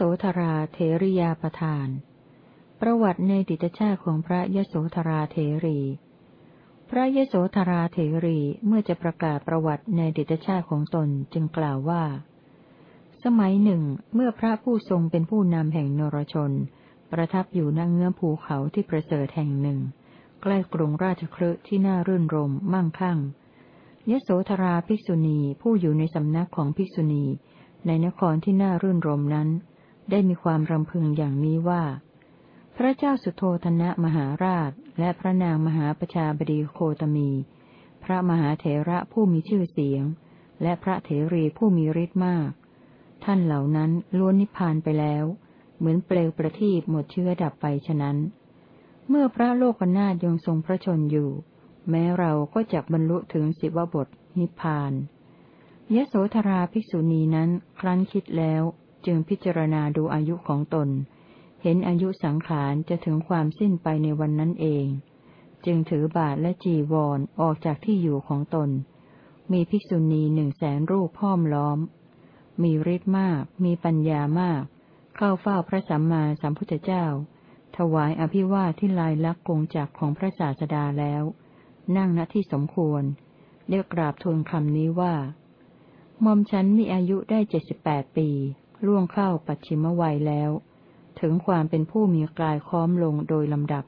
ยโสธราเทริยาประทาน ประวัติในดิตชาติของพระยโสธราเทรี พระยโสธราเทรีเมื่อจะประกาศประวัติในดิตชาติของตนจึงกล่าวว่า สมัยหนึ่ง เมื่อพระผู้ทรงเป็นผู้นำแห่งนรชน ประทับอยู่ณเงื้อภูเขาที่ประเสริฐแห่งหนึ่ง ใกล้กรุงราชครืที่น่ารื่นรมมั่งคั่งยโสธราภิกษุณีผู้อยู่ในสำนักของภิกษุณี ในนครที่น่ารื่นรมนั้น ได้มีความรำพึงอย่างนี้ว่า พระเจ้าสุโธธนะมหาราช และพระนางมหาประชาบดีโคตมี พระมหาเถระผู้มีชื่อเสียง และพระเถรีผู้มีฤทธิ์มาก ท่านเหล่านั้นล้วนนิพพานไปแล้ว เหมือนเปลวประทีปหมดเชื้อดับไปฉะนั้น เมื่อพระโลกนาถยังทรงพระชนอยู่ แม้เราก็จะบรรลุถึงสิบวบทนิพพานยโสธราภิกษุณีนั้นครั้นคิดแล้ว จึงพิจารณาดูอายุของตน เห็นอายุสังขารจะถึงความสิ้นไปในวันนั้นเอง จึงถือบาทและจีวรอออกจากที่อยู่ของตน มีภิกษุณีหนึ่งแสนรูปห้อมล้อม มีฤทธิ์มาก มีปัญญามาก เข้าเฝ้าพระสัมมาสัมพุทธเจ้า ถวายอภิวาทที่ลายลักกงจักของพระศาสดาแล้ว นั่งณที่สมควรเรียกกราบทูลคำนี้ว่าหม่อมฉันมีอายุได้เจ็ดสิบแปดปี ล่วงเข้าปัจฉิมวัยแล้ว ถึงความเป็นผู้มีกายค้อมลงโดยลำดับ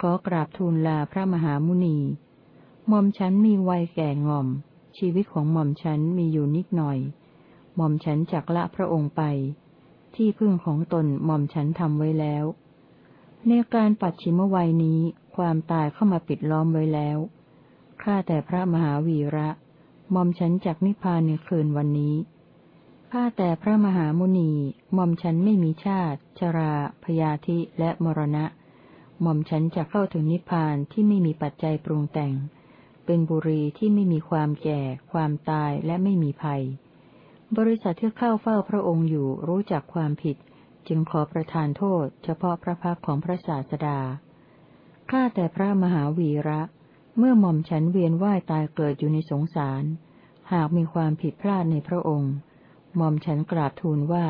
ขอกราบทูลลาพระมหามุนีหม่อมฉันมีวัยแก่ง่อม ชีวิตของหม่อมฉันมีอยู่นิดหน่อย หม่อมฉันจักละพระองค์ไป ที่พึ่งของตนหม่อมฉันทำไว้แล้ว ในการปัจฉิมวัยนี้ความตายเข้ามาปิดล้อมไว้แล้ว ข้าแต่พระมหาวีระ หม่อมฉันจากนิพพานในคืนวันนี้ ข้าแต่พระมหามุนีหม่อมฉันไม่มีชาติ ชรา พยาธิและมรณะ หม่อมฉันจะเข้าถึงนิพพานที่ไม่มีปัจจัยปรุงแต่ง เป็นบุรีที่ไม่มีความแก่ ความตายและไม่มีภัย บริษัทที่เข้าเฝ้าพระองค์อยู่รู้จักความผิด จึงขอประทานโทษ เฉพาะพระพักของพระศาสดา ข้าแต่พระมหาวีระ เมื่อหม่อมฉันเวียนว่ายตายเกิดอยู่ในสงสาร หากมีความผิดพลาดในพระองค์ หม่อมฉันกราบทูลว่า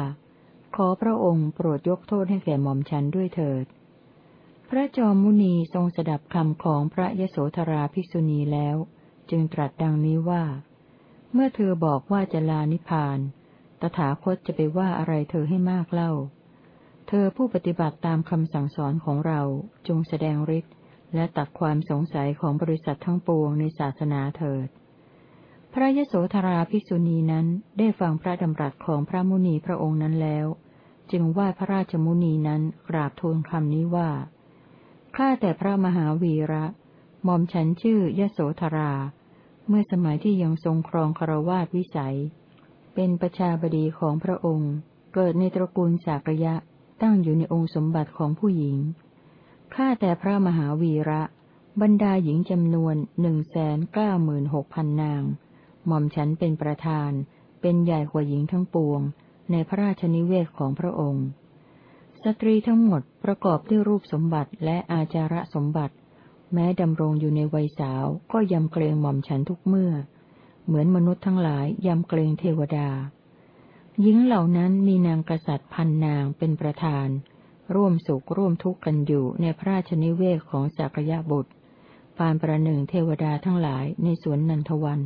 ขอพระองค์โปรดยกโทษให้แก่หม่อมฉันด้วยเถิด พระจอมมุนีทรงสดับคำของพระยโสธราภิกษุณีแล้ว จึงตรัสดังนี้ว่า เมื่อเธอบอกว่าจะลานิพาน ตถาคตจะไปว่าอะไรเธอให้มากเล่า เธอผู้ปฏิบัติตามคำสั่งสอนของเราจงแสดงฤทธิ์และตัดความสงสัยของบริษัททั้งปวงในศาสนาเถิด พระยโสธราภิกษุณีนั้นได้ฟังพระดำรัสของพระมุนีพระองค์นั้นแล้ว จึงไหว้พระราชมุนีนั้นกราบทูลคำนี้ว่า ข้าแต่พระมหาวีระหม่อมฉันชื่อยโสธรา เมื่อสมัยที่ยังทรงครองคารวาสวิสัย เป็นประชาบดีของพระองค์ เกิดในตระกูลสากยะตั้งอยู่ในองค์สมบัติของผู้หญิง ข้าแต่พระมหาวีระ บรรดาหญิงจำนวนหนึ่งแสนเก้าหมื่นหกพันนาง หม่อมฉันเป็นประธาน เป็นใหญ่กว่าหญิงทั้งปวง ในพระราชนิเวศของพระองค์ สตรีทั้งหมดประกอบด้วยรูปสมบัติและอาจาระสมบัติ แม้ดำรงอยู่ในวัยสาวก็ยำเกรงหม่อมฉันทุกเมื่อ เหมือนมนุษย์ทั้งหลายยำเกรงเทวดา หญิงเหล่านั้นมีนางกษัตริย์พันนางเป็นประธาน ร่วมสุขร่วมทุกข์กันอยู่ในพระราชนิเวศของสักยบุตรปานประหนึ่งเทวดาทั้งหลายในสวนนันทวัน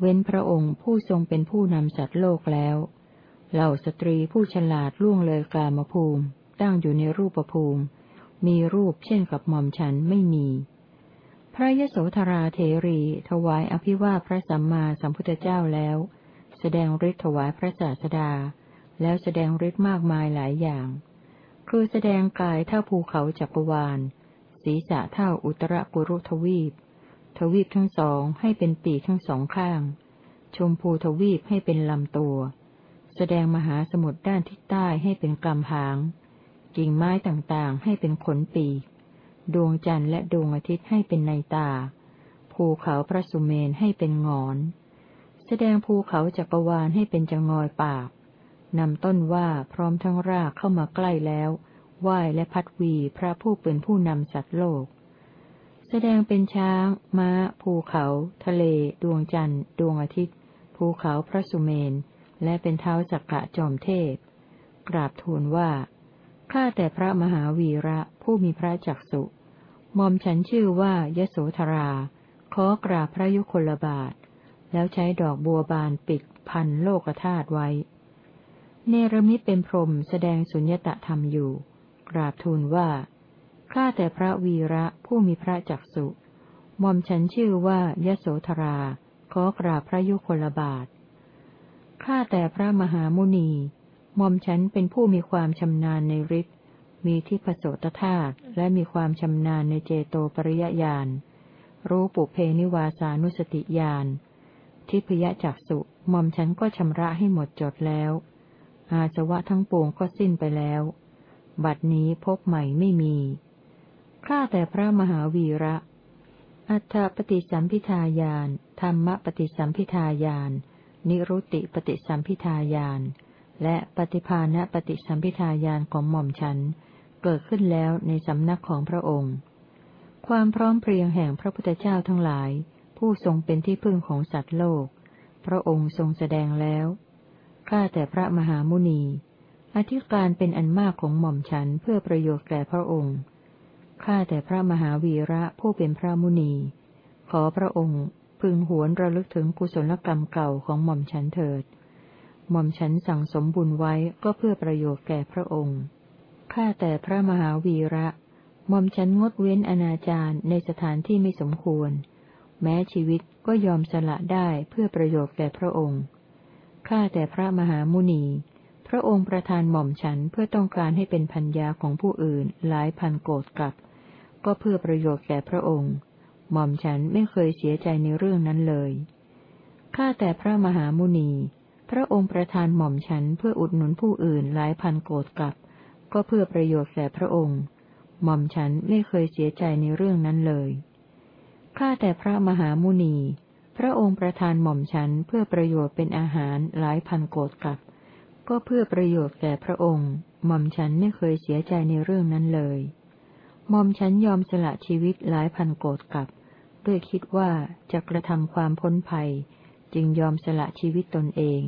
เว้นพระองค์ผู้ทรงเป็นผู้นำสัตว์โลกแล้ว เหล่าสตรีผู้ฉลาดล่วงเลยกามภูมิ ตั้งอยู่ในรูปภูมิ มีรูปเช่นกับหม่อมฉันไม่มี พระยโสธราเทรี ถวายอภิวาพระสัมมาสัมพุทธเจ้าแล้ว แสดงฤทธิ์ถวายพระศาสดา แล้วแสดงฤทธิ์มากมายหลายอย่าง คือแสดงกายเท่าภูเขาจักรวาล ศีรษะเท่าอุตรกุรุทวีป ทวีปทั้งสองให้เป็นปีกทั้งสองข้าง ชมพูทวีปให้เป็นลำตัว แสดงมหาสมุทรด้านทิศใต้ให้เป็นกำหาง กิ่งไม้ต่างๆ ให้เป็นขนปีก ดวงจันทร์และดวงอาทิตย์ให้เป็นในตา ภูเขาพระสุเมนให้เป็นงอน แสดงภูเขาจักรวาลให้เป็นจงอยปาก นำต้นว่าพร้อมทั้งรากเข้ามาใกล้แล้วไหว้และพัดวีพระผู้เป็นผู้นำสัตว์โลก แสดงเป็นช้าง ม้า ภูเขา ทะเล ดวงจันทร์ ดวงอาทิตย์ ภูเขาพระสุเมน และเป็นเท้าจักกะจอมเทพ กราบทูลว่า ข้าแต่พระมหาวีระผู้มีพระจักสุมอมฉันชื่อว่ายโสธรา ขอกราบพระยุคลบาท แล้วใช้ดอกบัวบานปิดพันโลกธาตุไว้ เนรมิตเป็นพรมแสดงสุญญตธรรมอยู่ กราบทูลว่า ข้าแต่พระวีระผู้มีพระจักสุมอมฉันชื่อว่ายโสธรา ขอกราบพระยุคลบาท ข้าแต่พระมหามุนีมอมฉันเป็นผู้มีความชำนาญในฤทธิ์ มีที่ผสตธาตุและมีความชำนาญในเจโตปริยญาณ รู้ปุเพนิวาสานุสติญาณ ทิพยจักสุมอมฉันก็ชำระให้หมดจดแล้ว อาสวะทั้งปวงก็สิ้นไปแล้ว บัดนี้พบใหม่ไม่มี ข้าแต่พระมหาวีระ อัฏฐปฏิสัมพิทายานธรรมปฏิสัมพิทายานนิรุติปฏิสัมพิทายานและปฏิภาณปฏิสัมพิทายานของหม่อมฉัน เกิดขึ้นแล้วในสำนักของพระองค์ ความพร้อมเพรียงแห่งพระพุทธเจ้าทั้งหลาย ผู้ทรงเป็นที่พึ่งของสัตว์โลก พระองค์ทรงแสดงแล้วข้าแต่พระมหามุนี อธิการเป็นอันมากของหม่อมฉันเพื่อประโยชน์แก่พระองค์ ข้าแต่พระมหาวีระผู้เป็นพระมุนี ขอพระองค์พึงหวนระลึกถึงกุศลกรรมเก่าของหม่อมฉันเถิด หม่อมฉันสั่งสมบุญไว้ก็เพื่อประโยชน์แก่พระองค์ ข้าแต่พระมหาวีระ หม่อมฉันงดเว้นอนาจารในสถานที่ไม่สมควร แม้ชีวิตก็ยอมสละได้เพื่อประโยชน์แก่พระองค์ ข้าแต่พระมหามุนี พระองค์ประทานหม่อมฉันเพื่อต้องการให้เป็นพัญญาของผู้อื่นหลายพันโกดกับ ก็เพื่อประโยชน์แก่พระองค์ หม่อมฉันไม่เคยเสียใจในเรื่องนั้นเลย ข้าแต่พระมหามุนี พระองค์ประทานหม่อมฉันเพื่ออุดหนุนผู้อื่นหลายพันโกดกับ ก็เพื่อประโยชน์แก่พระองค์ หม่อมฉันไม่เคยเสียใจในเรื่องนั้นเลย ข้าแต่พระมหามุนี พระองค์ประทานหม่อมฉันเพื่อประโยชน์เป็นอาหารหลายพันโกดกับ ก็เพื่อประโยชน์แก่พระองค์หม่อมฉันไม่เคยเสียใจในเรื่องนั้นเลยหม่อมฉันยอมสละชีวิตหลายพันโกดกับ ด้วยคิดว่าจะกระทำความพ้นภัย จึงยอมสละชีวิตตนเอง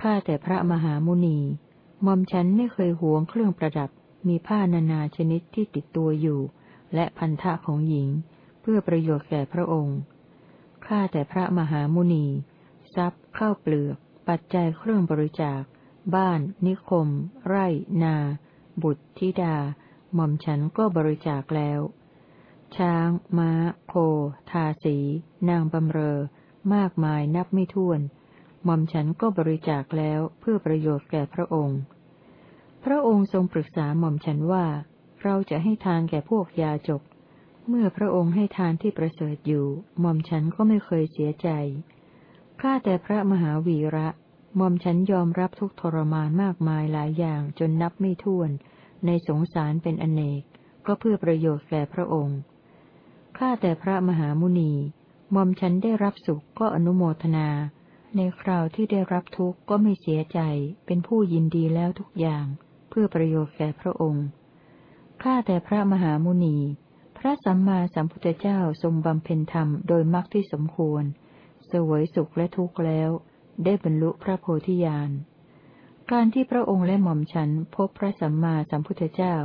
ข้าแต่พระมหามุนีมอมฉันไม่เคยหวงเครื่องประดับ มีผ้านานาชนิดที่ติดตัวอยู่ และพันธะของหญิง เพื่อประโยชน์แก่พระองค์ข้าแต่พระมหามุนี ทรัพย์ข้าวเปลือก ปัจจัยเครื่องบริจาค บ้าน นิคม ไร่ นา บุตรธิดา หม่อมฉันก็บริจาคแล้ว ช้าง ม้า โค ทาสี นางบำเรอ มากมายนับไม่ถ้วน หม่อมฉันก็บริจาคแล้วเพื่อประโยชน์แก่พระองค์ พระองค์ทรงปรึกษาหม่อมฉันว่า เราจะให้ทานแก่พวกยาจก เมื่อพระองค์ให้ทานที่ประเสริฐอยู่ หม่อมฉันก็ไม่เคยเสียใจข้าแต่พระมหาวีระ ม่อมฉันยอมรับทุกทรมานมากมายหลายอย่างจนนับไม่ถ้วน ในสงสารเป็นอเนก ก็เพื่อประโยชน์แก่พระองค์ข้าแต่พระมหามุนีหม่อมฉันได้รับสุขก็อนุโมทนา ในคราวที่ได้รับทุกข์ก็ไม่เสียใจ เป็นผู้ยินดีแล้วทุกอย่าง เพื่อประโยชน์แก่พระองค์ข้าแต่พระมหามุนี พระสัมมาสัมพุทธเจ้าทรงบำเพ็ญธรรมโดยมรรคที่สมควร เสวยสุขและทุกข์แล้ว ได้บรรลุพระโพธิญาณ การที่พระองค์และหม่อมฉันพบพระสัมมาสัมพุทธเจ้า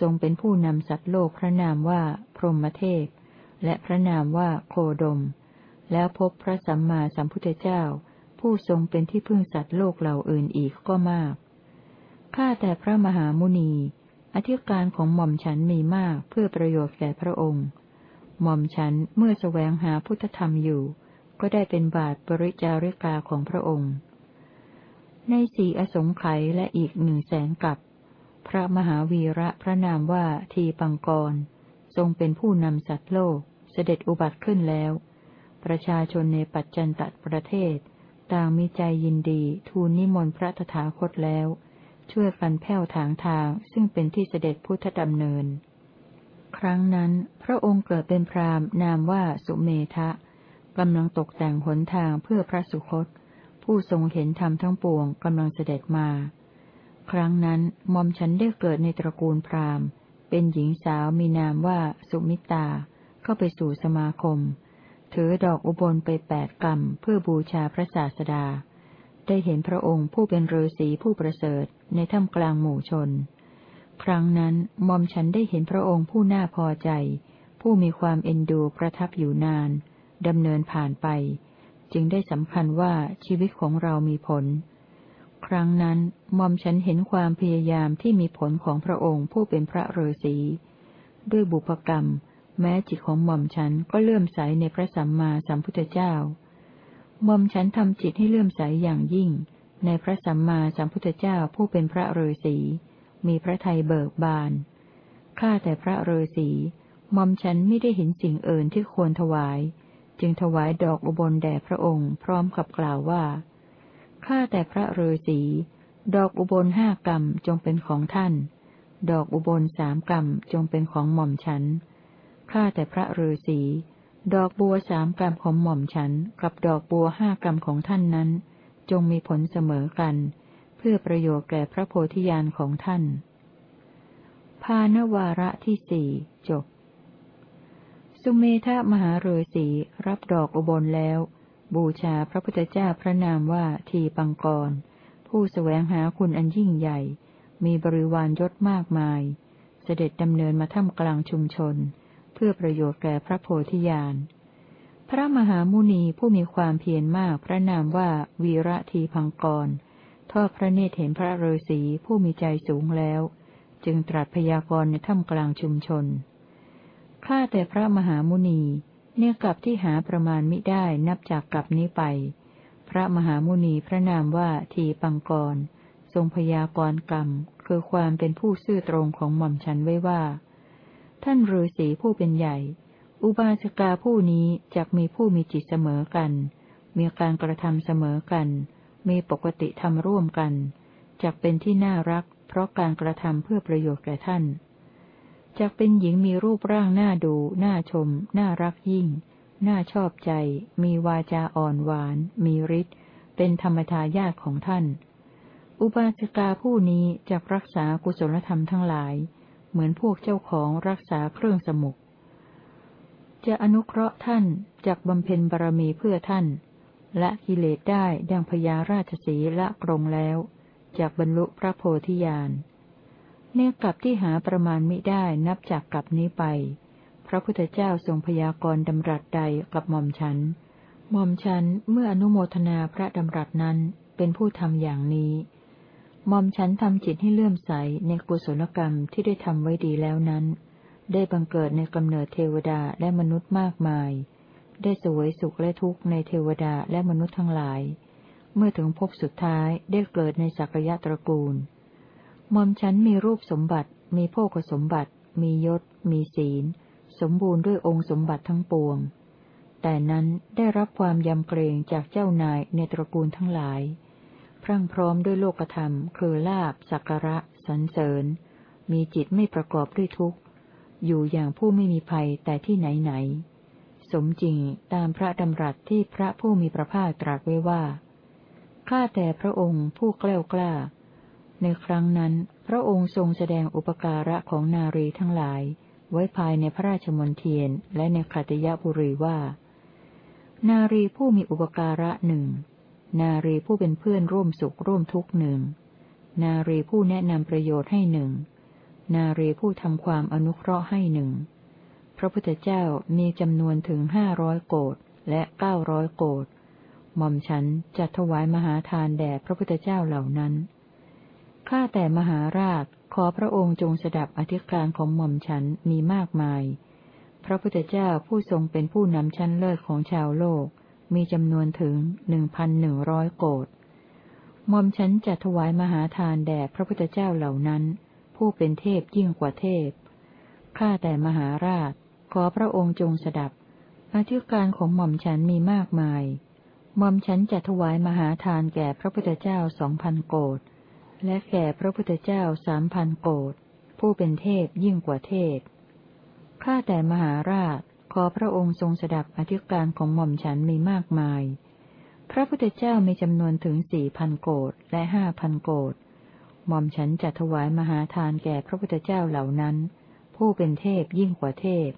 ทรงเป็นผู้นำสัตว์โลกพระนามว่าพรหมเทพ และพระนามว่าโคดม แล้วพบพระสัมมาสัมพุทธเจ้า ผู้ทรงเป็นที่พึ่งสัตว์โลกเหล่าอื่นอีกก็มาก ข้าแต่พระมหามุนี อธิการของหม่อมฉันมีมากเพื่อประโยชน์แก่พระองค์ หม่อมฉันเมื่อแสวงหาพุทธธรรมอยู่ ก็ได้เป็นบาทบริจาริกาของพระองค์ ในสี่อสงไขยและอีกหนึ่งแสนกับ พระมหาวีระพระนามว่าทีปังกร ทรงเป็นผู้นำสัตว์โลกเสด็จอุบัติขึ้นแล้ว ประชาชนในปัจจันตประเทศ ต่างมีใจยินดีทูลนิมนต์พระตถาคตแล้ว ช่วยกันแผ่วถางทางซึ่งเป็นที่เสด็จพุทธดำเนิน ครั้งนั้น พระองค์เกิดเป็นพราหมณ์นามว่าสุเมทะ กำลังตกแต่งหนทางเพื่อพระสุคต ผู้ทรงเห็นธรรมทั้งปวงกำลังเสด็จมา ครั้งนั้นมอมฉันได้เกิดในตระกูลพราหมณ์ เป็นหญิงสาวมีนามว่าสุมิตา เข้าไปสู่สมาคม ถือดอกอุบลไปแปดกรรมเพื่อบูชาพระศาสดา ได้เห็นพระองค์ผู้เป็นฤาษีผู้ประเสริฐในถ้ำกลางหมู่ชน ครั้งนั้นมอมฉันได้เห็นพระองค์ผู้น่าพอใจ ผู้มีความเอ็นดูประทับอยู่นาน ดำเนินผ่านไป จึงได้สำคัญว่าชีวิตของเรามีผล ครั้งนั้นหม่อมฉันเห็นความพยายามที่มีผลของพระองค์ผู้เป็นพระฤาษีด้วยบุพกรรม แม้จิตของหม่อมฉันก็เลื่อมใสในพระสัมมาสัมพุทธเจ้าหม่อมฉันทำจิตให้เลื่อมใสอย่างยิ่ง ในพระสัมมาสัมพุทธเจ้าผู้เป็นพระฤาษีมีพระทัยเบิกบาน ข้าแต่พระฤาษีหม่อมฉันไม่ได้เห็นสิ่งเอื่นที่ควรถวาย จึงถวายดอกอุบลแด่พระองค์ พร้อมกับกล่าวว่า ข้าแต่พระฤาษี ดอกอุบลห้ากรรมจงเป็นของท่าน ดอกอุบลสามกรรมจงเป็นของหม่อมฉัน ข้าแต่พระฤาษี ดอกบัวสามกรรมของหม่อมฉัน กับดอกบัวห้ากรรมของท่านนั้น จงมีผลเสมอกัน เพื่อประโยชน์แก่พระโพธิญาณของท่าน ภานวาระที่สี่จบ สุเมธามหาเรศีรับดอกอุบลแล้ว บูชาพระพุทธเจ้าพระนามว่าทีปังกร ผู้สแสวงหาคุณอันยิ่งใหญ่ มีบริวารยศมากมาย เสด็จดำเนินมาท่ามกลางชุมชน เพื่อประโยชน์แก่พระโพธิญาณ พระมหามุนีผู้มีความเพียรมากพระนามว่าวีระทีพังกร ทอดพระเนตรเห็นพระฤาษีผู้มีใจสูงแล้ว จึงตรัสพยากรณ์ในถ้ำกลางชุมชน ข้าแต่พระมหามุนี เนี่ยกลับที่หาประมาณมิได้นับจากกลับนี้ไป พระมหามุนีพระนามว่าทีปังกร ทรงพยากรกรรม คือความเป็นผู้ซื่อตรงของหม่อมฉันไว้ว่า ท่านฤาษีผู้เป็นใหญ่ อุบาสิกาผู้นี้จะมีผู้มีจิตเสมอกัน มีการกระทำเสมอกัน มีปกติทำร่วมกันจะเป็นที่น่ารัก เพราะการกระทำเพื่อประโยชน์แก่ท่าน จะเป็นหญิงมีรูปร่างน่าดูน่าชม น่ารักยิ่ง น่าชอบใจ มีวาจาอ่อนหวาน มีฤทธิ์เป็นธรรมทายาทของท่าน อุบาสิกาผู้นี้จะรักษากุศลธรรมทั้งหลาย เหมือนพวกเจ้าของรักษาเครื่องสมุก จะอนุเคราะห์ท่านจากบำเพ็ญบารมีเพื่อท่าน และกิเลสได้ดังพญาราชสีละกรงแล้ว จากบรรลุพระโพธิญาณ เนื่อกับที่หาประมาณมิได้นับจากกับนี้ไป พระพุทธเจ้าทรงพยากรณ์ดำรัสใดกับหม่อมฉัน หม่อมฉันเมื่ออนุโมทนาพระดำรัสนั้นเป็นผู้ทำอย่างนี้ หม่อมฉันทำจิตให้เลื่อมใสในกุศลกรรมที่ได้ทำไว้ดีแล้วนั้น ได้บังเกิดในกำเนิดเทวดาและมนุษย์มากมาย ได้สวยสุขและทุกข์ในเทวดาและมนุษย์ทั้งหลาย เมื่อถึงภพสุดท้ายได้เกิดในสักยะตระกูล มอมฉันมีรูปสมบัติ มีโภคสมบัติ มียศ มีศีล สมบูรณ์ด้วยองค์สมบัติทั้งปวง แต่นั้นได้รับความยำเกรงจากเจ้านายในตระกูลทั้งหลาย พรั่งพร้อมด้วยโลกธรรม คือลาบสักการะสรรเสริญ มีจิตไม่ประกอบด้วยทุกข์ อยู่อย่างผู้ไม่มีภัยแต่ที่ไหนไหน สมจริงตามพระดำรัสที่พระผู้มีพระภาคตรัสไว้ว่า ข้าแต่พระองค์ผู้กล้ากล้า ในครั้งนั้น พระองค์ทรงแสดงอุปการะของนารีทั้งหลาย ไว้ภายในพระราชมณฑียนและในขัตยบุรีว่า นารีผู้มีอุปการะหนึ่งนารีผู้เป็นเพื่อนร่วมสุขร่วมทุกข์หนึ่งนารีผู้แนะนำประโยชน์ให้หนึ่งนารีผู้ทำความอนุเคราะห์ให้หนึ่งพระพุทธเจ้ามีจำนวนถึงห้าร้อยโกดและเก้าร้อยโกดหม่อมฉันจะถวายมหาทานแด่พระพุทธเจ้าเหล่านั้น ข้าแต่มหาราช ขอพระองค์จงสดับอธิการของหม่อมฉันมีมากมาย พระพุทธเจ้าผู้ทรงเป็นผู้นำชั้นเลิศของชาวโลก มีจำนวนถึงหนึ่งพันหนึ่งร้อยโกดมอมฉันจะถวายมหาทานแด่พระพุทธเจ้าเหล่านั้น ผู้เป็นเทพยิ่งกว่าเทพ ข้าแต่มหาราช ขอพระองค์จงสดับ อธิการของหม่อมฉันมีมากมาย หม่อมฉันจะถวายมหาทานแก่พระพุทธเจ้าสองพันโกด และแก่พระพุทธเจ้าสามพันโกดผู้เป็นเทพยิ่งกว่าเทพ ข้าแต่มหาราช ขอพระองค์ทรงสดับอธิการของหม่อมฉันมีมากมาย พระพุทธเจ้ามีจำนวนถึงสี่พันโกดและห้าพันโกดหม่อมฉันจะถวายมหาทานแก่พระพุทธเจ้าเหล่านั้น ผู้เป็นเทพยิ่งกว่าเทพ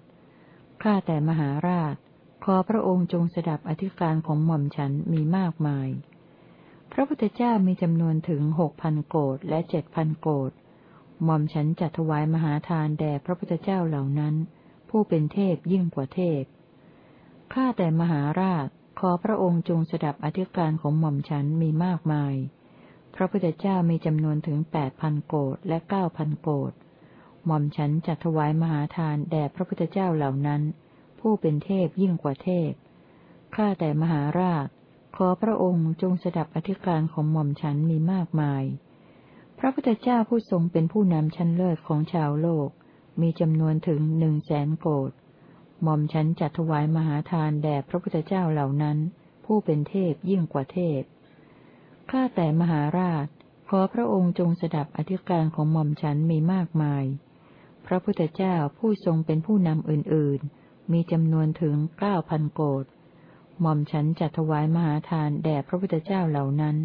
ข้าแต่มหาราช ขอพระองค์จงสดับอธิการของหม่อมฉันมีมากมาย พระพุทธเจ้ามีจำนวนถึงหกพันโกดและเจ็ดพันโกดหม่อมฉันจัดถวายมหาทานแด่พระพุทธเจ้าเหล่านั้น ผู้เป็นเทพยิ่งกว่าเทพ ข้าแต่มหาราช ขอพระองค์จงสดับอธิการของหม่อมฉันมีมากมาย พระพุทธเจ้ามีจำนวนถึงแปดพันโกดและเก้าพันโกดหม่อมฉันจัดถวายมหาทานแด่พระพุทธเจ้าเหล่านั้น ผู้เป็นเทพยิ่งกว่าเทพ ข้าแต่มหาราช ขอพระองค์จงสดับอธิการของหม่อมฉันมีมากมาย พระพุทธเจ้าผู้ทรงเป็นผู้นำชั้นเลิศของชาวโลก มีจำนวนถึงหนึ่งแสนโกดหม่อมฉันจัดถวายมหาทานแด่พระพุทธเจ้าเหล่านั้น ผู้เป็นเทพยิ่งกว่าเทพ ข้าแต่มหาราช ขอพระองค์จงสดับอธิการของหม่อมฉันมีมากมาย พระพุทธเจ้าผู้ทรงเป็นผู้นำอื่นๆ มีจำนวนถึงเก้าพันโกด หม่อมฉันจัดถวายมหาทานแด่พระพุทธเจ้าเหล่านั้น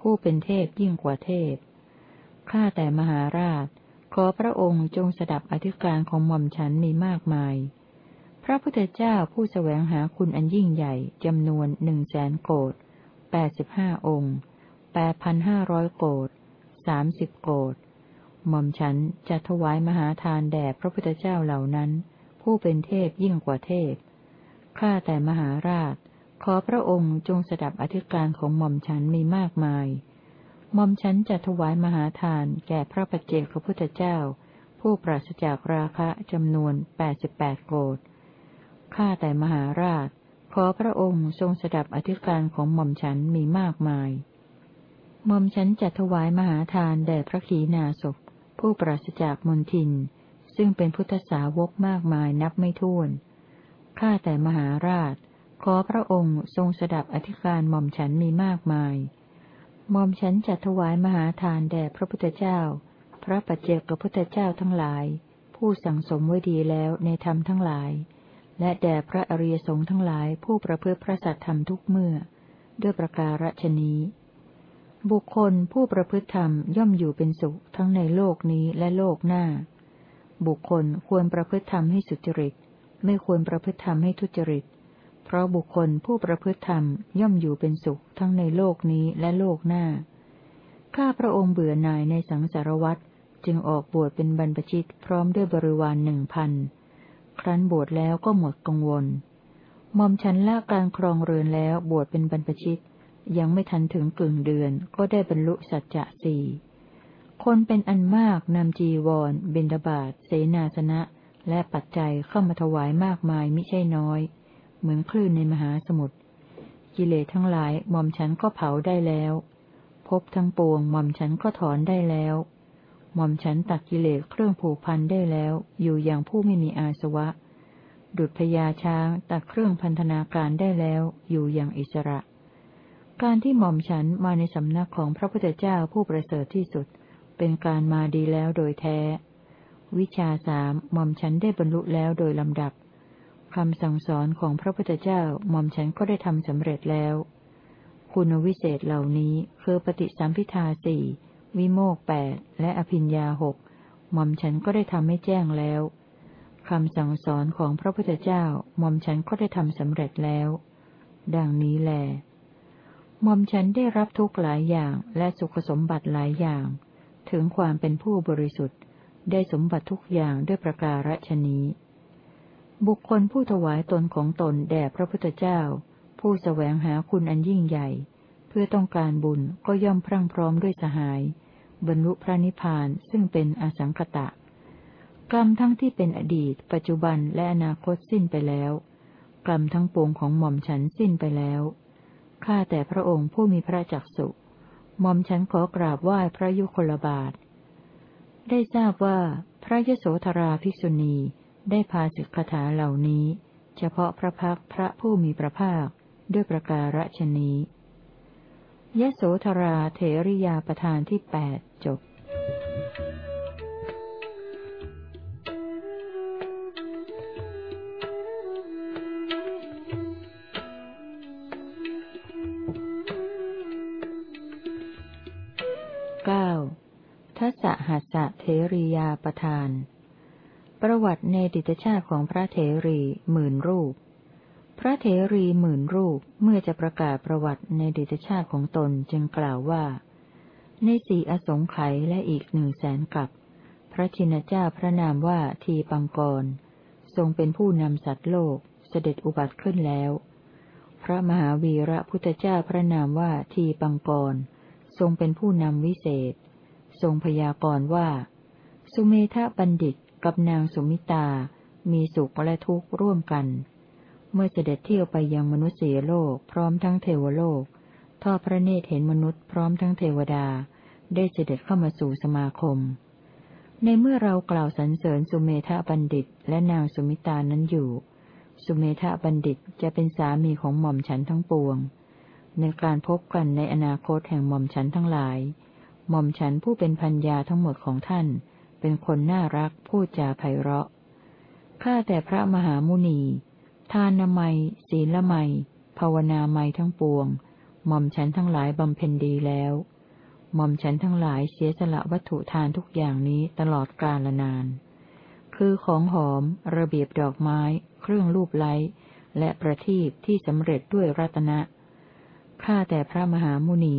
ผู้เป็นเทพยิ่งกว่าเทพ ข้าแต่มหาราช ขอพระองค์จงสดับอธิการของหม่อมฉันมีมากมาย พระพุทธเจ้าผู้แสวงหาคุณอันยิ่งใหญ่จำนวนหนึ่งแสนโกดแปดสิบห้าองค์แปดพันห้าร้อยโกดสามสิบโกดหม่อมฉันจะถวายมหาทานแด่พระพุทธเจ้าเหล่านั้น ผู้เป็นเทพยิ่งกว่าเทพ ข้าแต่มหาราช ขอพระองค์จงสดับอธิการของหม่อมฉันมีมากมาย หม่อมฉันจะถวายมหาทานแก่พระปัจเจกพระพุทธเจ้า ผู้ปราศจากราคะจำนวนแปดสิบแปดโกดข้าแต่มหาราช ขอพระองค์ทรงสดับอธิการของหม่อมฉันมีมากมาย หม่อมฉันจะถวายมหาทานแด่พระขีณาสพผู้ปราศจากมนทิน ซึ่งเป็นพุทธสาวกมากมายนับไม่ถ้วน ข้าแต่มหาราช ขอพระองค์ทรงสดับอธิการหม่อมฉันมีมากมายหม่อมฉันจัดถวายมหาทานแด่พระพุทธเจ้า พระปัจเจกพุทธเจ้าทั้งหลาย ผู้สั่งสมไว้ดีแล้วในธรรมทั้งหลาย และแด่พระอริยสงฆ์ทั้งหลายผู้ประพฤติพระสัตธรรมทุกเมื่อ ด้วยประการฉนี้ บุคคลผู้ประพฤติธรรมย่อมอยู่เป็นสุขทั้งในโลกนี้และโลกหน้า บุคคลควรประพฤติธรรมให้สุจริต ไม่ควรประพฤติธรรมให้ทุจริต เพราะบุคคลผู้ประพฤติธรรมย่อมอยู่เป็นสุขทั้งในโลกนี้และโลกหน้า ข้าพระองค์เบื่อหน่ายในสังสารวัตรจึงออกบวชเป็นบรรพชิตพร้อมด้วยบริวารหนึ่งพัน ครั้นบวชแล้วก็หมดกังวลมอมฉันละการครองเรือนแล้วบวชเป็นบรรพชิต ยังไม่ทันถึงกึ่งเดือนก็ได้บรรลุสัจจะสี่คนเป็นอันมากนำจีวร บิณฑบาตเสนาสนะ และปัจจัยเข้ามาถวายมากมายมิใช่น้อย เหมือนคลื่นในมหาสมุทรกิเลสทั้งหลายหม่อมฉันก็เผาได้แล้วพบทั้งปวงหม่อมฉันก็ถอนได้แล้วหม่อมฉันตัดกิเลสเครื่องผูกพันได้แล้ว อยู่อย่างผู้ไม่มีอาสวะ ดุจพญาช้างตัดเครื่องพันธนาการได้แล้ว อยู่อย่างอิสระ การที่หม่อมฉันมาในสำนักของพระพุทธเจ้าผู้ประเสริฐที่สุด เป็นการมาดีแล้วโดยแท้ วิชาสามหม่อมฉันได้บรรลุแล้วโดยลำดับ คำสั่งสอนของพระพุทธเจ้าหม่อมฉันก็ได้ทำสำเร็จแล้ว คุณวิเศษเหล่านี้คือปฏิสัมพิทาสี่วิโมกแปดและอภิญญาหกหม่อมฉันก็ได้ทำให้แจ้งแล้วคำสั่งสอนของพระพุทธเจ้าหม่อมฉันก็ได้ทำสำเร็จแล้ว ดังนี้แลหม่อมฉันได้รับทุกหลายอย่างและสุขสมบัติหลายอย่าง ถึงความเป็นผู้บริสุทธิ์ ได้สมบัติทุกอย่างด้วยประการฉนี้ บุคคลผู้ถวายตนของตนแด่พระพุทธเจ้า ผู้สแสวงหาคุณอันยิ่งใหญ่ เพื่อต้องการบุญก็ย่อมพรั่งพร้อมด้วยสหาย บรรลุพระนิพพานซึ่งเป็นอสังคตะ กรรมทั้งที่เป็นอดีต ปัจจุบันและอนาคตสิ้นไปแล้ว กรรมทั้งปวงของหม่อมฉันสิ้นไปแล้ว ข้าแต่พระองค์ผู้มีพระจักสุหม่อมฉันขอกราบไหว้พระยุคลบาท ได้ทราบว่าพระยโสธราภิกษุณี ได้พาสิกขาเหล่านี้ เฉพาะพระพักพระผู้มีพระภาคด้วยประการฉนี้ยโสธราเถริยาประธานที่แปดจบเก้าทัศหัสเทริยาประธาน ประวัติในดิตชาติของพระเถรีหมื่นรูป พระเถรีหมื่นรูปเมื่อจะประกาศประวัติในดิตชาติของตนจึงกล่าวว่า ในสี่อสงไขยและอีกหนึ่งแสนกับ พระชินเจ้าพระนามว่าทีปังกร ทรงเป็นผู้นำสัตว์โลกเสด็จอุบัติขึ้นแล้ว พระมหาวีระพุทธเจ้าพระนามว่าทีปังกร ทรงเป็นผู้นำวิเศษ ทรงพยากรณ์ว่า สุเมธบัณฑิต กับนางสุมิตา มีสุขและทุกข์ร่วมกัน เมื่อเสด็จเที่ยวไปยังมนุษยโลกพร้อมทั้งเทวโลก ทอดพระเนตรเห็นมนุษย์พร้อมทั้งเทวดา ได้เสด็จเข้ามาสู่สมาคม ในเมื่อเรากล่าวสรรเสริญสุเมธบัณฑิตและนางสุมิตานั้นอยู่ สุเมธบัณฑิตจะเป็นสามีของหม่อมฉันทั้งปวง ในการพบกันในอนาคตแห่งหม่อมฉันทั้งหลาย หม่อมฉันผู้เป็นพัญญาทั้งหมดของท่าน เป็นคนน่ารักพูดจาไพเราะ ข้าแต่พระมหามุนี ทานนามัย ศีลไมภาวนาไมทั้งปวง หม่อมฉันทั้งหลายบำเพ็ญดีแล้ว หม่อมฉันทั้งหลายเสียสละวัตถุทานทุกอย่างนี้ตลอดกาลนาน คือของหอม ระเบียบดอกไม้ เครื่องรูปไล้ และประทีปที่สำเร็จด้วยรัตนะ ข้าแต่พระมหามุนี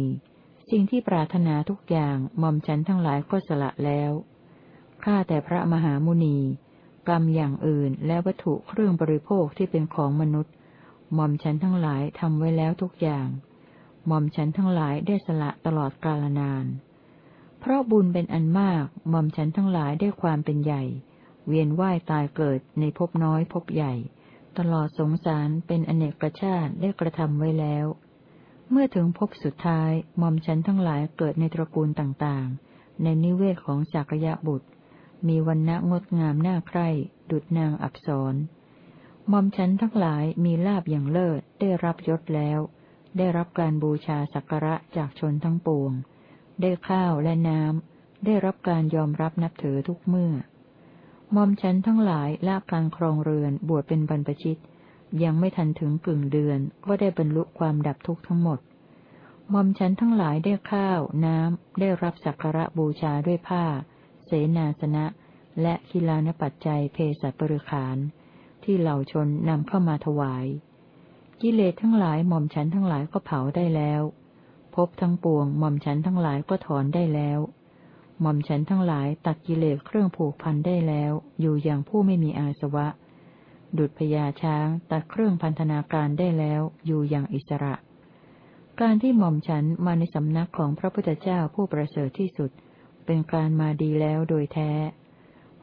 สิ่งที่ปรารถนาทุกอย่างหม่อมฉันทั้งหลายก็สละแล้ว ข้าแต่พระมหามุนี กรรมอย่างอื่นและวัตถุเครื่องบริโภคที่เป็นของมนุษย์หม่อมฉันทั้งหลายทำไว้แล้วทุกอย่างหม่อมฉันทั้งหลายได้สละตลอดกาลนาน เพราะบุญเป็นอันมากหม่อมฉันทั้งหลายได้ความเป็นใหญ่ เวียนว่ายตายเกิดในภพน้อยภพใหญ่ ตลอดสงสารเป็นอเนกประชาติได้กระทำไว้แล้ว เมื่อถึงภพสุดท้ายหม่อมฉันทั้งหลายเกิดในตระกูลต่างๆ ในนิเวศของจักรยะบุตร มีวันณะงดงามน่าใคร่ดุจนางอับสรมอมฉันทั้งหลายมีลาบอย่างเลิศได้รับยศแล้ว ได้รับการบูชาสักการะจากชนทั้งปวง ได้ข้าวและน้ำได้รับการยอมรับนับถือทุกเมื่อมอมฉันทั้งหลายละการครองเรือนบวชเป็นบรรพชิต ยังไม่ทันถึงกึ่งเดือนก็ได้บรรลุความดับทุกข์ทั้งหมดมอมฉันทั้งหลายได้ข้าวน้ำได้รับสักการะบูชาด้วยผ้า นาสนะ และคิลานปัจจัยเพศปริขาน ที่เหล่าชนนำเข้ามาถวาย กิเลสทั้งหลายหม่อมฉันทั้งหลายก็เผาได้แล้วพบทั้งปวงหม่อมฉันทั้งหลายก็ถอนได้แล้วหม่อมฉันทั้งหลายตัดกิเลสเครื่องผูกพันได้แล้ว อยู่อย่างผู้ไม่มีอาสวะ ดุจพญาช้างตัดเครื่องพันธนาการได้แล้ว อยู่อย่างอิสระ การที่หม่อมฉันมาในสำนักของพระพุทธเจ้าผู้ประเสริฐที่สุด เป็นการมาดีแล้วโดยแท้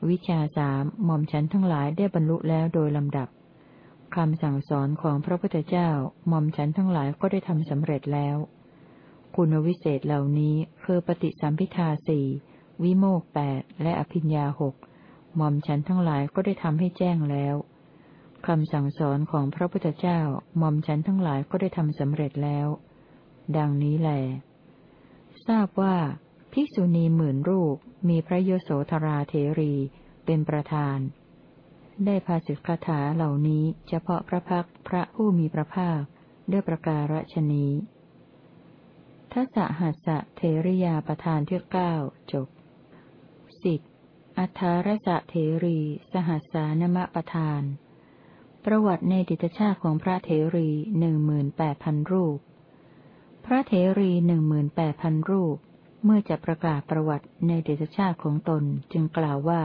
วิชาสามหม่อมฉันทั้งหลายได้บรรลุแล้วโดยลำดับคำสั่งสอนของพระพุทธเจ้าหม่อมฉันทั้งหลายก็ได้ทำสำเร็จแล้ว คุณวิเศษเหล่านี้คือปฏิสัมพิทาสี่วิโมกแปดและอภิญญาหกหม่อมฉันทั้งหลายก็ได้ทำให้แจ้งแล้วคำสั่งสอนของพระพุทธเจ้าหม่อมฉันทั้งหลายก็ได้ทำสำเร็จแล้ว ดังนี้แหลทราบว่า ภิกษุณีหมื่นรูป มีพระโยโสธราเทรี เป็นประธาน ได้ภาสิทคาถาเหล่านี้เฉพาะพระพักพระผู้มีพระภาค ด้วยประการฉนี้ทัศหัสะเทริยาประธานที่เก้าจบสิบอัทธารสะเทรี สหัสสานมะประธาน ประวัติในดิตชาติของพระเทรีหนึ่งหมื่นแปดพันรูป พระเทรีหนึ่งหมื่นแปดพันรูป เมื่อจะประกาศประวัติในเดชชาติของตนจึงกล่าวว่า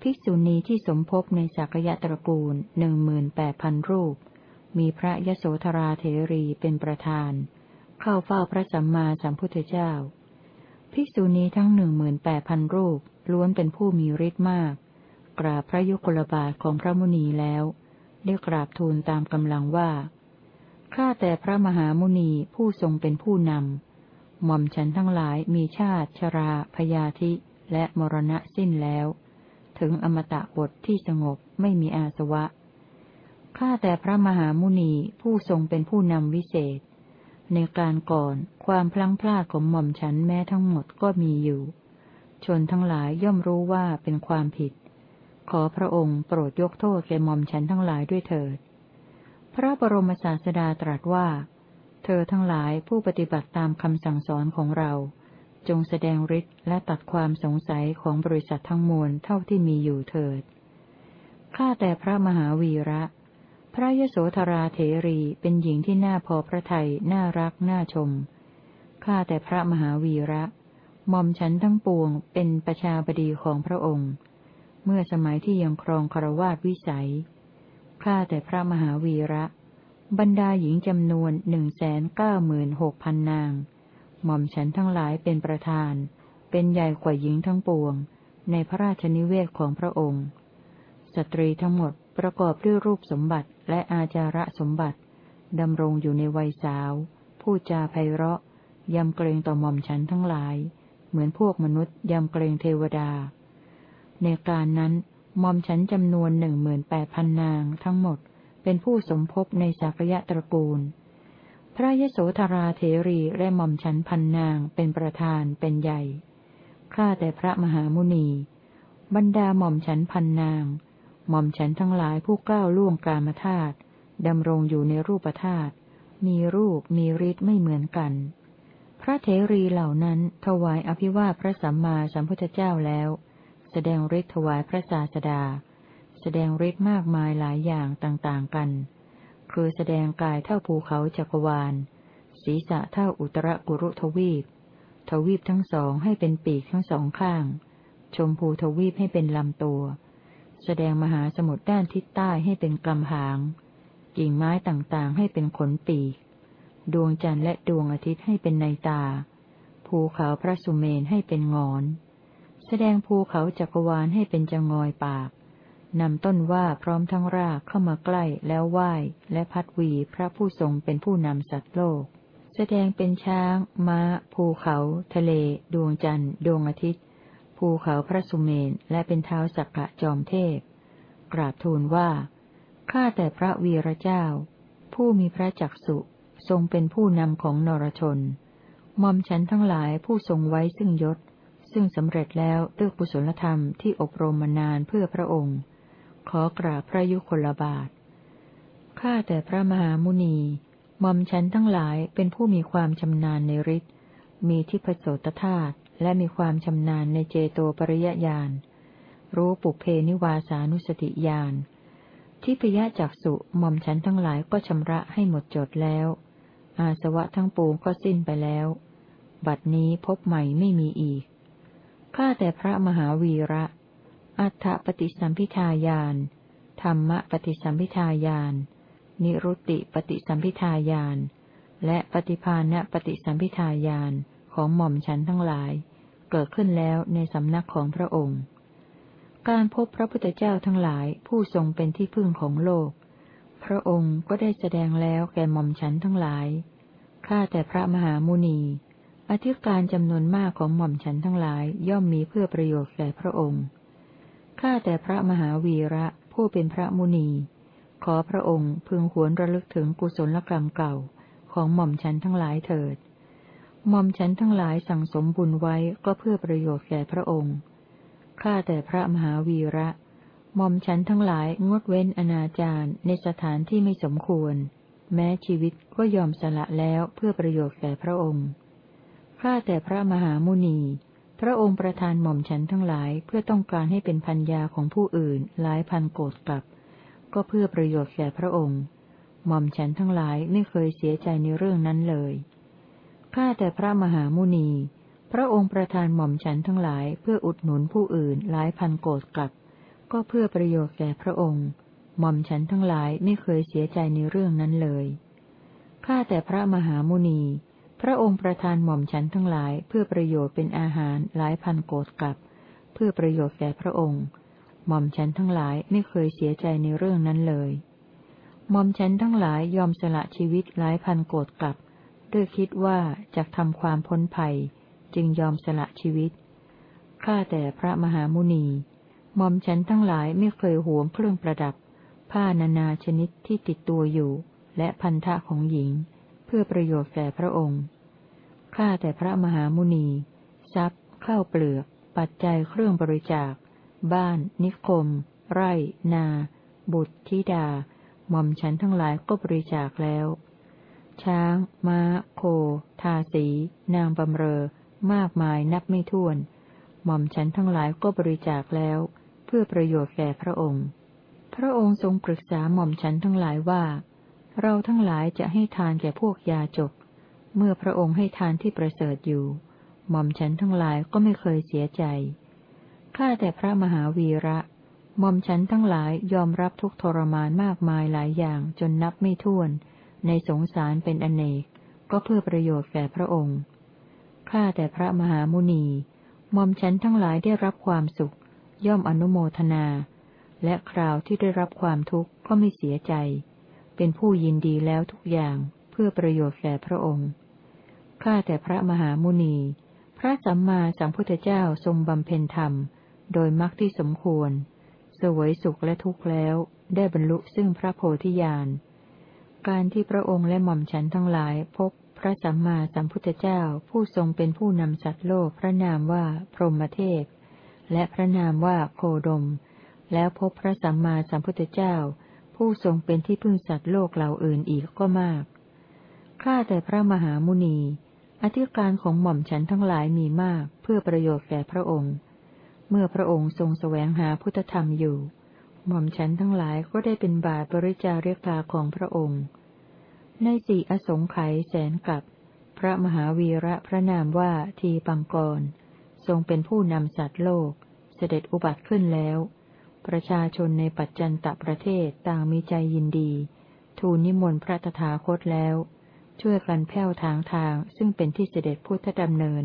ภิกษุณีที่สมภพในสักยะตระกูลหนึ่งหมื่นแปดพันรูป มีพระยโสธราเทรีเป็นประธาน เข้าเฝ้าพระสัมมาสัมพุทธเจ้า ภิกษุณีทั้งหนึ่งหมื่นแปดพันรูปล้วนเป็นผู้มีฤทธิ์มาก กราบพระยุคลบาทของพระมุนีแล้วได้กราบทูลตามกำลังว่าข้าแต่พระมหามุนีผู้ทรงเป็นผู้นำ หม่อมฉันทั้งหลายมีชาติชรา พยาธิ และมรณะสิ้นแล้ว ถึงอมตะบทที่สงบไม่มีอาสวะ ข้าแต่พระมหามุนีผู้ทรงเป็นผู้นำวิเศษ ในการก่อนความพลั้งพลาดของหม่อมฉันแม้ทั้งหมดก็มีอยู่ ชนทั้งหลายย่อมรู้ว่าเป็นความผิด ขอพระองค์โปรดยกโทษแก่หม่อมฉันทั้งหลายด้วยเถิด พระบรมศาสดาตรัสว่า เธอทั้งหลายผู้ปฏิบัติตามคำสั่งสอนของเรา จงแสดงฤทธิ์และตัดความสงสัยของบริษัททั้งมวลเท่าที่มีอยู่เถิด ข้าแต่พระมหาวีระ พระยโสธราเถรีเป็นหญิงที่น่าพอพระทยัยน่ารักน่าชม ข้าแต่พระมหาวีระหม่อมฉันทั้งปวงเป็นประชาบดีของพระองค์ เมื่อสมัยที่ยังครองคารวาสวิสัย ข้าแต่พระมหาวีระ บรรดาหญิงจำนวนหนึ่งแสนเก้าหมื่นหกพันนาง หม่อมฉันทั้งหลายเป็นประธาน เป็นใหญ่กว่าหญิงทั้งปวง ในพระราชนิเวศของพระองค์ สตรีทั้งหมดประกอบด้วยรูปสมบัติและอาจาระสมบัติ ดำรงอยู่ในวัยสาว ผู้จาไพเราะ ยำเกรงต่อหม่อมฉันทั้งหลาย เหมือนพวกมนุษย์ยำเกรงเทวดา ในการนั้นหม่อมฉันจำนวนหนึ่งหมื่นแปดพันนางทั้งหมด เป็นผู้สมภพในสักยะตระกูล พระยโสธราเทรีและหม่อมฉันพันนางเป็นประธานเป็นใหญ่ ข้าแต่พระมหามุนี บรรดาหม่อมฉันพันนาง หม่อมฉันทั้งหลายผู้ก้าวล่วงกามธาตุดำรงอยู่ในรูปธาตุมีรูปมีฤทธิ์ไม่เหมือนกัน พระเทรีเหล่านั้นถวายอภิวาพระสัมมาสัมพุทธเจ้าแล้ว แสดงฤทธิ์ถวายพระศาสดา แสดงฤทธิ์มากมายหลายอย่างต่างๆกัน คือแสดงกายเท่าภูเขาจักรวาล ศีรษะเท่าอุตรกุรุทวีป ทวีปทั้งสองให้เป็นปีกทั้งสองข้าง ชมพูทวีปให้เป็นลำตัว แสดงมหาสมุทรด้านทิศใต้ให้เป็นกำหาง กิ่งไม้ต่างๆให้เป็นขนปีก ดวงจันทร์และดวงอาทิตย์ให้เป็นในตา ภูเขาพระสุเมนให้เป็นงอน แสดงภูเขาจักรวาลให้เป็นจงอยปาก นำต้นว่าพร้อมทั้งรากเข้ามาใกล้แล้วไหว้และพัดวีพระผู้ทรงเป็นผู้นำสัตว์โลก แสดงเป็นช้าง ม้า ภูเขา ทะเล ดวงจันทร์ ดวงอาทิตย์ ภูเขาพระสุเมนและเป็นเท้าสักกะจอมเทพ กราบทูลว่า ข้าแต่พระวีระเจ้า ผู้มีพระจักสุทรงเป็นผู้นำของนรชนมอมฉันทั้งหลายผู้ทรงไว้ซึ่งยศ ซึ่งสำเร็จแล้วด้วยกุศลธรรมที่อบรมมานานเพื่อพระองค์ ขอกราบพระยุคลบาท ข้าแต่พระมหามุนีมอมฉันทั้งหลายเป็นผู้มีความชำนาญในฤทธิ์ มีทิพโสตธาตุและมีความชำนาญในเจโตปริยญาณ รู้ปุเพนิวาสานุสติญาณ ทิพยจักสุมอมฉันทั้งหลายก็ชำระให้หมดจดแล้ว อาสวะทั้งปวงก็สิ้นไปแล้ว บัดนี้พบใหม่ไม่มีอีก ข้าแต่พระมหาวีระ อัฏฐปฏิสัมพิทายานธรรมปฏิสัมพิทายานนิรุติปฏิสัมพิทายานและปฏิภาณปฏิสัมพิทายานของหม่อมฉันทั้งหลาย เกิดขึ้นแล้วในสำนักของพระองค์ การพบพระพุทธเจ้าทั้งหลายผู้ทรงเป็นที่พึ่งของโลก พระองค์ก็ได้แสดงแล้วแก่หม่อมฉันทั้งหลาย ข้าแต่พระมหามุนี อธิการจำนวนมากของหม่อมฉันทั้งหลายย่อมมีเพื่อประโยชน์แก่พระองค์ ข้าแต่พระมหาวีระผู้เป็นพระมุนี ขอพระองค์พึงหวนระลึกถึงกุศลกรรมเก่า ของหม่อมฉันทั้งหลายเถิด หม่อมฉันทั้งหลายสั่งสมบุญไว้ก็เพื่อประโยชน์แก่พระองค์ ข้าแต่พระมหาวีระ หม่อมฉันทั้งหลายงดเว้นอนาจารในสถานที่ไม่สมควร แม้ชีวิตก็ยอมสละแล้วเพื่อประโยชน์แก่พระองค์ ข้าแต่พระมหามุนี พระองค์ประทานหม่อมฉันทั้งหลายเพื่อต้องการให้เป็นพัญญาของผู้อื่นหลายพันโกดกลับ ก็เพื่อประโยชน์แก่พระองค์ หม่อมฉันทั้งหลายไม่เคยเสียใจในเรื่องนั้นเลยข้าแต่พระมหามุนี พระองค์ประทานหม่อมฉันทั้งหลายเพื่ออุดหนุนผู้อื่นหลายพันโกดกลับ ก็เพื่อประโยชน์แก่พระองค์ หม่อมฉันทั้งหลายไม่เคยเสียใจในเรื่องนั้นเลยข้าแต่พระมหามุนี พระองค์ประทานหม่อมฉันทั้งหลายเพื่อประโยชน์เป็นอาหารหลายพันโกดกลับ เพื่อประโยชน์แก่พระองค์ หม่อมฉันทั้งหลายไม่เคยเสียใจในเรื่องนั้นเลยหม่อมฉันทั้งหลายยอมสละชีวิตหลายพันโกดกลับ ด้วยคิดว่าจะทำความพ้นภัย จึงยอมสละชีวิตข้าแต่พระมหามุนีหม่อมฉันทั้งหลายไม่เคยหวงเครื่องประดับ ผ้านานาชนิดที่ติดตัวอยู่ และพันธะของหญิง พื่อประโยชน์แก่พระองค์ ข้าแต่พระมหามุนี ทรัพย์ข้าวเปลือก ปัจจัยเครื่องบริจาค บ้าน นิคม ไร่ นา บุตรธิดา หม่อมฉันทั้งหลายก็บริจาคแล้ว ช้าง ม้า โค ทาสี นางบำเรอ มากมายนับไม่ถ้วน หม่อมฉันทั้งหลายก็บริจาคแล้ว เพื่อประโยชน์แก่พระองค์ พระองค์ทรงปรึกษาหม่อมฉันทั้งหลายว่า เราทั้งหลายจะให้ทานแก่พวกยาจก เมื่อพระองค์ให้ทานที่ประเสริฐอยู่ หม่อมฉันทั้งหลายก็ไม่เคยเสียใจ ข้าแต่พระมหาวีระ หม่อมฉันทั้งหลายยอมรับทุกทรมานมากมายหลายอย่างจนนับไม่ถ้วน ในสงสารเป็นอเนก ก็เพื่อประโยชน์แก่พระองค์ ข้าแต่พระมหามุนี หม่อมฉันทั้งหลายได้รับความสุข ย่อมอนุโมทนา และคราวที่ได้รับความทุกข์ก็ไม่เสียใจ เป็นผู้ยินดีแล้วทุกอย่างเพื่อประโยชน์แก่พระองค์ ข้าแต่พระมหามุนี พระสัมมาสัมพุทธเจ้าทรงบำเพ็ญธรรม โดยมรรคที่สมควรเสวยสุขและทุกข์แล้วได้บรรลุซึ่งพระโพธิญาณ การที่พระองค์และหม่อมฉันทั้งหลายพบพระสัมมาสัมพุทธเจ้าผู้ทรงเป็นผู้นำสัตว์โลกพระนามว่าพรหมเทพ และพระนามว่าโคดม แล้วพบพระสัมมาสัมพุทธเจ้า ผู้ทรงเป็นที่พึ่งสัตว์โลกเหล่าอื่นอีกก็มาก ข้าแต่พระมหามุนี อธิการของหม่อมฉันทั้งหลายมีมากเพื่อประโยชน์แก่พระองค์ เมื่อพระองค์ทรงแสวงหาพุทธธรรมอยู่ หม่อมฉันทั้งหลายก็ได้เป็นบาทบริจาริกาของพระองค์ ในสี่อสงไขยแสนกับ พระมหาวีระพระนามว่าทีปังกร ทรงเป็นผู้นำสัตว์โลก เสด็จอุบัติขึ้นแล้ว ประชาชนในปัจจันตประเทศต่างมีใจยินดี ทูลนิมนต์พระตถาคตแล้ว ช่วยกันแผ้วทางทางซึ่งเป็นที่เสด็จพุทธดำเนิน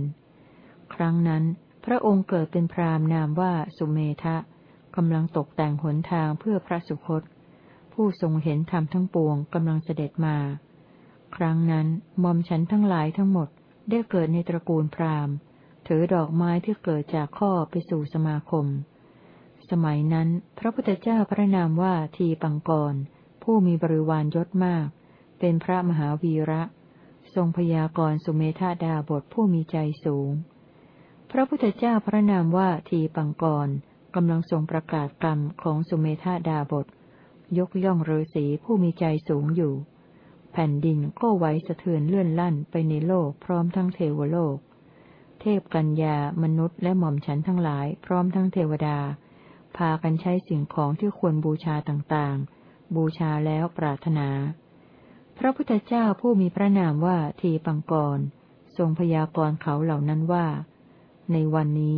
ครั้งนั้น พระองค์เกิดเป็นพรามนามว่าสุเมทะกำลังตกแต่งหนทางเพื่อพระสุคต ผู้ทรงเห็นธรรมทั้งปวงกำลังเสด็จมา ครั้งนั้นมอมฉันทั้งหลายทั้งหมดได้เกิดในตระกูลพราหมณ์ ถือดอกไม้ที่เกิดจากข้อไปสู่สมาคม สมัยนั้น พระพุทธเจ้าพระนามว่าทีปังกร ผู้มีบริวารยศมาก เป็นพระมหาวีระ ทรงพยากรสุเมธาดาบทผู้มีใจสูง พระพุทธเจ้าพระนามว่าทีปังกรกำลังทรงประกาศกรรมของสุเมธาดาบท ยกย่องฤาษีผู้มีใจสูงอยู่ แผ่นดินก็ไหวสะเทือนเลื่อนลั่นไปในโลกพร้อมทั้งเทวโลก เทพกัญญามนุษย์และหม่อมฉันทั้งหลายพร้อมทั้งเทวดา พากันใช้สิ่งของที่ควรบูชาต่างๆ บูชาแล้วปรารถนา พระพุทธเจ้าผู้มีพระนามว่าทีปังกร ทรงพยากรณ์เขาเหล่านั้นว่า ในวันนี้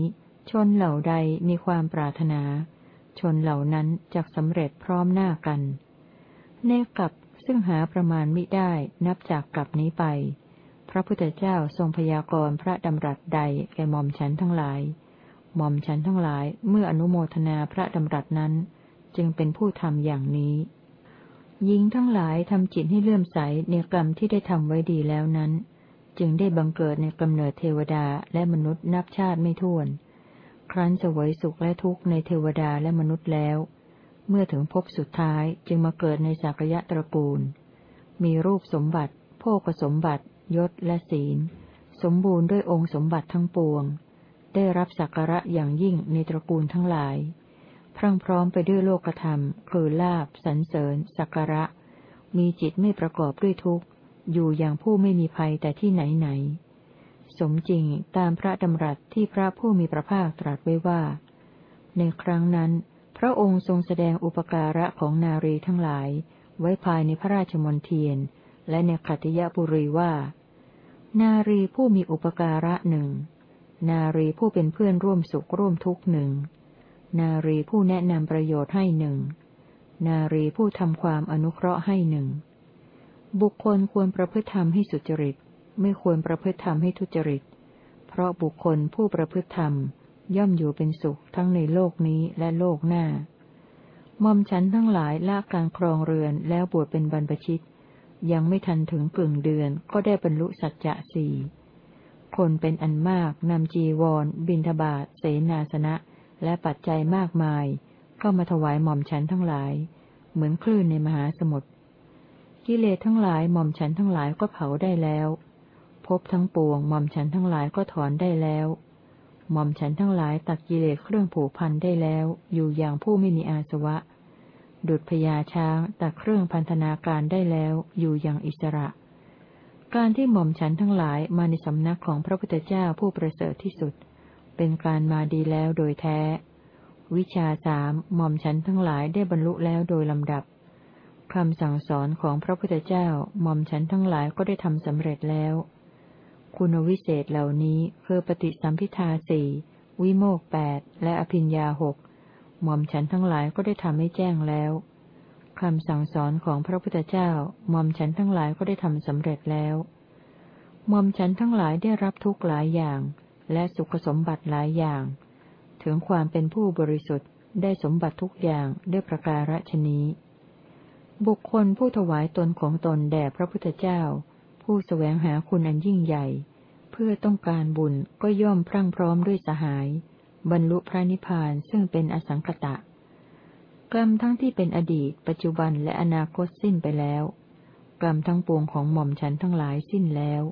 ชนเหล่าใดมีความปรารถนา ชนเหล่านั้นจะสำเร็จพร้อมหน้ากัน ในกับซึ่งหาประมาณมิได้นับจากกลับนี้ไป พระพุทธเจ้าทรงพยากรณ์พระดำรัสใดแก่หม่อมฉันทั้งหลาย หม่อมฉันทั้งหลายเมื่ออนุโมทนาพระดำรัสนั้น จึงเป็นผู้ทำอย่างนี้ หญิงทั้งหลายทำจิตให้เลื่อมใสในกรรมที่ได้ทำไว้ดีแล้วนั้น จึงได้บังเกิดในกำเนิดเทวดาและมนุษย์นับชาติไม่ถ้วน ครั้นเสวยสุขและทุกข์ในเทวดาและมนุษย์แล้ว เมื่อถึงพบสุดท้ายจึงมาเกิดในสักยะตระกูล มีรูปสมบัติ โภกสมบัติ ยศและศีล สมบูรณ์ด้วยองค์สมบัติทั้งปวง ได้รับสักการะอย่างยิ่งในตระกูลทั้งหลาย พรั่งพร้อมไปด้วยโลกธรรม คือลาบสันเสริญ สักการะ มีจิตไม่ประกอบด้วยทุกข์ อยู่อย่างผู้ไม่มีภัยแต่ที่ไหนไหน สมจริงตามพระดำรัสที่พระผู้มีพระภาคตรัสไว้ว่า ในครั้งนั้น พระองค์ทรงแสดงอุปการะของนารีทั้งหลาย ไว้ภายในพระราชมณฑียน และในขัตยบุรีว่า นารีผู้มีอุปการะหนึ่ง นารีผู้เป็นเพื่อนร่วมสุขร่วมทุกข์หนึ่ง นารีผู้แนะนำประโยชน์ให้หนึ่ง นารีผู้ทำความอนุเคราะห์ให้หนึ่ง บุคคลควรประพฤติธรรมให้สุจริต ไม่ควรประพฤติธรรมให้ทุจริต เพราะบุคคลผู้ประพฤติธรรม ย่อมอยู่เป็นสุขทั้งในโลกนี้และโลกหน้า มอมฉันทั้งหลายละการครองเรือนแล้วบวชเป็นบรรพชิต ยังไม่ทันถึงกึ่งเดือนก็ได้บรรลุสัจจะสี่ คนเป็นอันมากนำจีวร บินทบาทเสนาสนะ และปัจจัยมากมาย เข้ามาถวายหม่อมฉันทั้งหลาย เหมือนคลื่นในมหาสมุทรกิเลสทั้งหลายหม่อมฉันทั้งหลายก็เผาได้แล้วพบทั้งปวงหม่อมฉันทั้งหลายก็ถอนได้แล้วหม่อมฉันทั้งหลายตัดกิเลสเครื่องผูกพันได้แล้ว อยู่อย่างผู้ไม่มีอาสวะ ดุดพญาช้างตัดเครื่องพันธนาการได้แล้ว อยู่อย่างอิสระ การที่หม่อมฉันทั้งหลายมาในสำนักของพระพุทธเจ้าผู้ประเสริฐที่สุด เป็นการมาดีแล้วโดยแท้ วิชาสามหม่อมฉันทั้งหลายได้บรรลุแล้วโดยลำดับคำสั่งสอนของพระพุทธเจ้าหม่อมฉันทั้งหลายก็ได้ทำสำเร็จแล้ว คุณวิเศษเหล่านี้คือปฏิสัมพิทาสี่วิโมกแปดและอภิญญาหกหม่อมฉันทั้งหลายก็ได้ทำให้แจ้งแล้ว คำสั่งสอนของพระพุทธเจ้าหม่อมฉันทั้งหลายก็ได้ทำสำเร็จแล้วหม่อมฉันทั้งหลายได้รับทุกหลายอย่าง และสุขสมบัติหลายอย่าง ถึงความเป็นผู้บริสุทธิ์ได้สมบัติทุกอย่างด้วยประการฉนี้ บุคคลผู้ถวายตนของตนแด่พระพุทธเจ้า ผู้สแสวงหาคุณอันยิ่งใหญ่ เพื่อต้องการบุญก็ย่อมพรั่งพร้อมด้วยสหาย บรรลุพระนิพพานซึ่งเป็นอสังคตะ กรรมทั้งที่เป็นอดีต ปัจจุบันและอนาคตสิ้นไปแล้ว กรรมทั้งปวงของหม่อมฉันทั้งหลายสิ้นแล้ว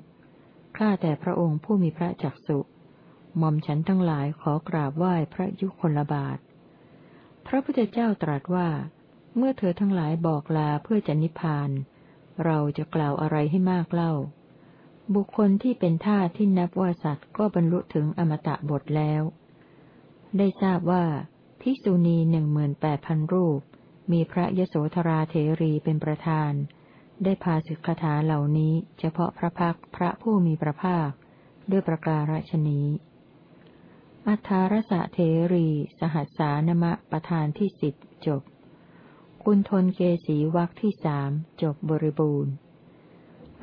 ข้าแต่พระองค์ผู้มีพระจักสุหม่อมฉันทั้งหลายขอกราบไหว้พระยุคลบาท พระพุทธเจ้าตรัสว่า เมื่อเธอทั้งหลายบอกลาเพื่อจะนิพพาน เราจะกล่าวอะไรให้มากเล่า บุคคลที่เป็นท่าที่นับว่าสัตว์ก็บรรลุถึงอมตะบทแล้ว ได้ทราบว่า ภิกษุณีหนึ่งหมื่นแปดพันรูป มีพระยโสธราเถรีเป็นประธาน ได้พาสิกขาเหล่านี้เฉพาะพระพักพระผู้มีพระภาค ด้วยประการฉนี้ อัทารสะเถรี สหัสสานมะประธานที่สิบจบ กุณทนเกสีวักที่สามจบบริบูรณ์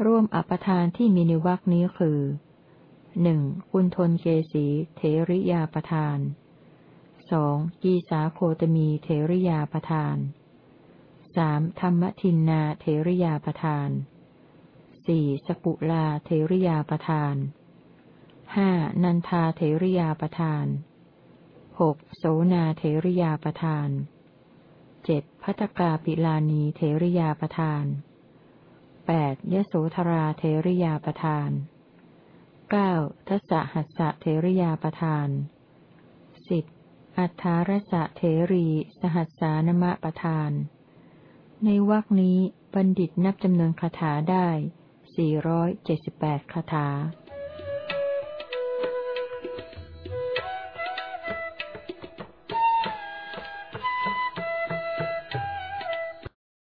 ร่วมอปทานที่มีในวักนี้คือหนึ่งกุณทนเกสีเถริยาประธาน สองกีสาโคตมีเถริยาประทานสามธรรมทินนาเถริยาประทานสี่สกุลาเถริยาประทานห้านันทาเถริยาประทานหกโสนาเถริยาประทานเจ็ดพัตกาปิลานีเถริยาประทานแปดยโสธราเถริยาประทานเก้าทัสสหัสสะเถริยาประทานสิบ อัฏฐารสะเถรี สหัสานมะประทาน ในวรคนี้บัณฑิตนับจำนวนคาถาได้ 478 คาถา